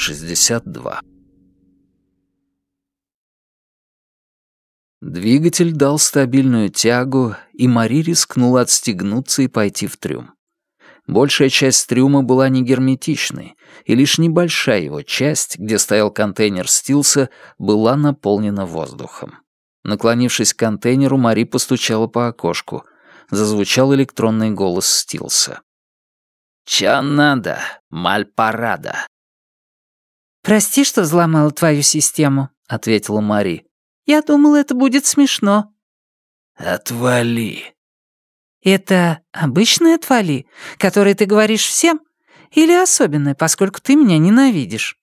62. Двигатель дал стабильную тягу, и Мари рискнула отстегнуться и пойти в трюм. Большая часть трюма была не герметичной, и лишь небольшая его часть, где стоял контейнер Стилса, была наполнена воздухом. Наклонившись к контейнеру, Мари постучала по окошку. Зазвучал электронный голос Стилса. «Чё надо, мальпарада?» «Прости, что взломала твою систему», — ответила Мари. «Я думала, это будет смешно». «Отвали». «Это обычное «отвали», которое ты говоришь всем? Или особенное, поскольку ты меня ненавидишь?»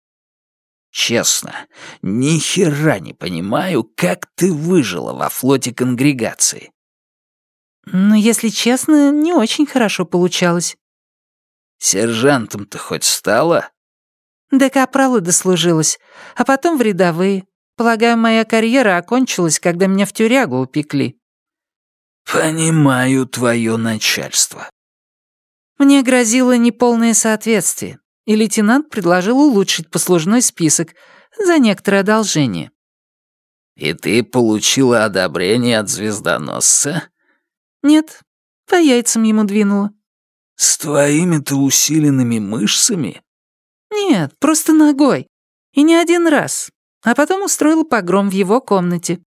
«Честно, ни хера не понимаю, как ты выжила во флоте конгрегации». «Ну, если честно, не очень хорошо получалось». «Сержантом-то хоть стала?» До капрала дослужилась, а потом в рядовые. Полагаю, моя карьера окончилась, когда меня в тюрягу упекли». «Понимаю твое начальство». Мне грозило неполное соответствие, и лейтенант предложил улучшить послужной список за некоторое одолжение. «И ты получила одобрение от звездоносца?» «Нет, по яйцам ему двинула». «С твоими-то усиленными мышцами?» «Нет, просто ногой. И не один раз а потом устроила погром в его комнате.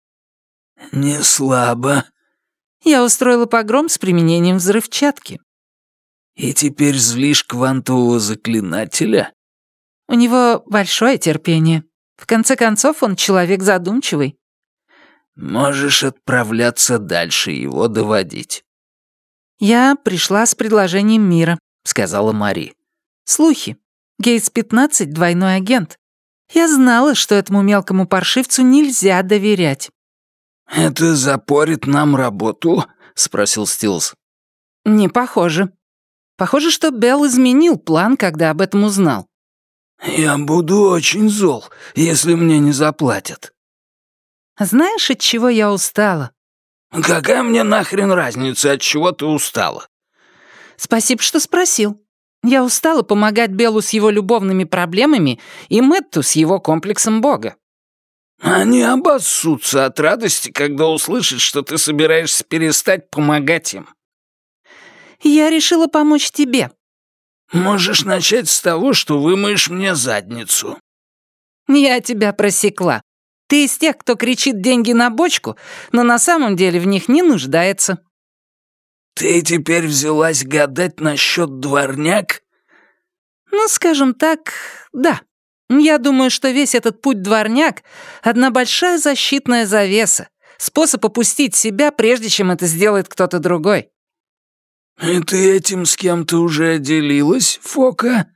«Не слабо». Я устроила погром с применением взрывчатки. «И теперь злишь квантового заклинателя?» «У него большое терпение. В конце концов, он человек задумчивый». «Можешь отправляться дальше его доводить». «Я пришла с предложением мира», — сказала Мари. «Слухи. Гейтс-15 — двойной агент. Я знала, что этому мелкому паршивцу нельзя доверять. «Это запорит нам работу?» — спросил Стилс. «Не похоже. Похоже, что Белл изменил план, когда об этом узнал». «Я буду очень зол, если мне не заплатят». «Знаешь, от чего я устала?» «Какая мне нахрен разница, от чего ты устала?» «Спасибо, что спросил. Я устала помогать Беллу с его любовными проблемами и Мэтту с его комплексом Бога. Они обоссутся от радости, когда услышат, что ты собираешься перестать помогать им. Я решила помочь тебе. Можешь начать с того, что вымоешь мне задницу. Я тебя просекла. Ты из тех, кто кричит деньги на бочку, но на самом деле в них не нуждается. «Ты теперь взялась гадать насчет дворняк?» «Ну, скажем так, да. Я думаю, что весь этот путь дворняк — одна большая защитная завеса, способ опустить себя, прежде чем это сделает кто-то другой». «И ты этим с кем-то уже делилась, Фока?»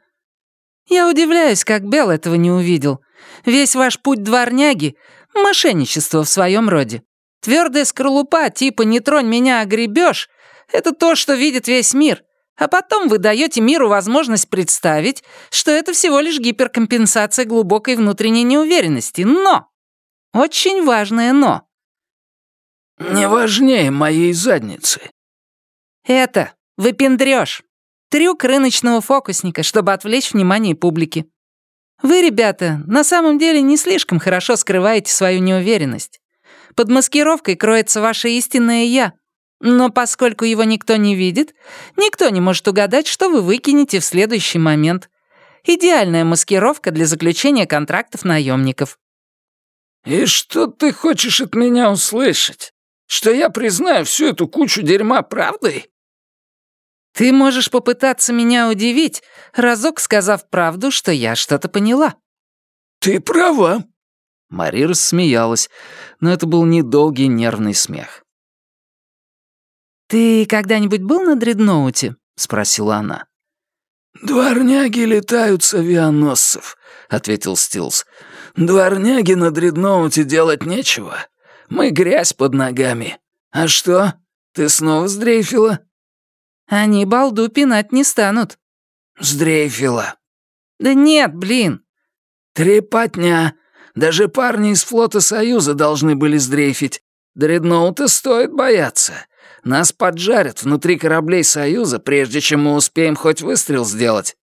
«Я удивляюсь, как Белл этого не увидел. Весь ваш путь дворняги — мошенничество в своем роде. Твердая скорлупа типа «не тронь меня, а гребешь» Это то, что видит весь мир. А потом вы даете миру возможность представить, что это всего лишь гиперкомпенсация глубокой внутренней неуверенности. Но! Очень важное «но». «Не важнее моей задницы». «Это выпендрёшь. Трюк рыночного фокусника, чтобы отвлечь внимание публики. Вы, ребята, на самом деле не слишком хорошо скрываете свою неуверенность. Под маскировкой кроется ваше истинное «я», но поскольку его никто не видит, никто не может угадать, что вы выкинете в следующий момент. Идеальная маскировка для заключения контрактов наемников. «И что ты хочешь от меня услышать? Что я признаю всю эту кучу дерьма правдой?» «Ты можешь попытаться меня удивить, разок сказав правду, что я что-то поняла». «Ты права». Мари рассмеялась, но это был недолгий нервный смех. «Ты когда-нибудь был на дредноуте?» — спросила она. «Дворняги летают с авианосцев», — ответил Стилс. «Дворняги на дредноуте делать нечего. Мы грязь под ногами. А что, ты снова сдрейфила?» «Они балду пинать не станут». «Сдрейфила». «Да нет, блин». «Трепотня. Даже парни из флота Союза должны были сдрейфить. Дредноута стоит бояться. Нас поджарят внутри кораблей Союза, прежде чем мы успеем хоть выстрел сделать».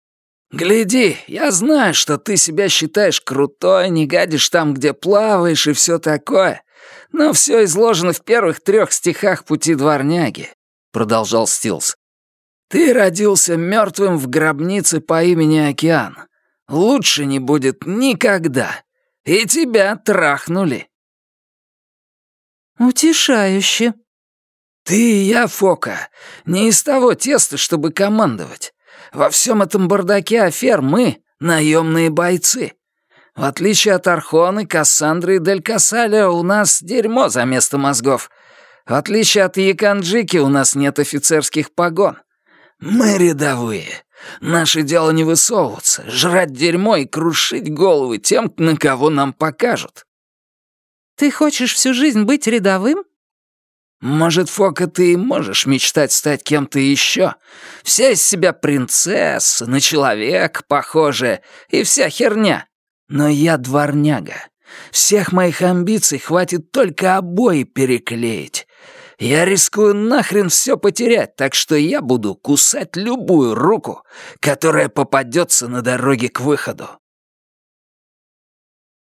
Гляди, я знаю, что ты себя считаешь крутой, не гадишь там, где плаваешь и все такое. Но все изложено в первых трех стихах «Пути дворняги», — продолжал Стилс. Ты родился мертвым в гробнице по имени Океан. Лучше не будет никогда. И тебя трахнули. Утешающе. Ты и я, Фока, не из того теста, чтобы командовать. Во всем этом бардаке афер мы — наемные бойцы. В отличие от Архоны, Кассандры и Дель Кассаля, у нас дерьмо за место мозгов. В отличие от Яканджики, у нас нет офицерских погон. Мы рядовые. Наше дело не высовываться, жрать дерьмо и крушить головы тем, на кого нам покажут. Ты хочешь всю жизнь быть рядовым? Может, Фока, ты и можешь мечтать стать кем-то еще? Вся из себя принцесса, на человек похожая и вся херня. Но я дворняга. Всех моих амбиций хватит только обои переклеить. Я рискую нахрен все потерять, так что я буду кусать любую руку, которая попадется на дороге к выходу.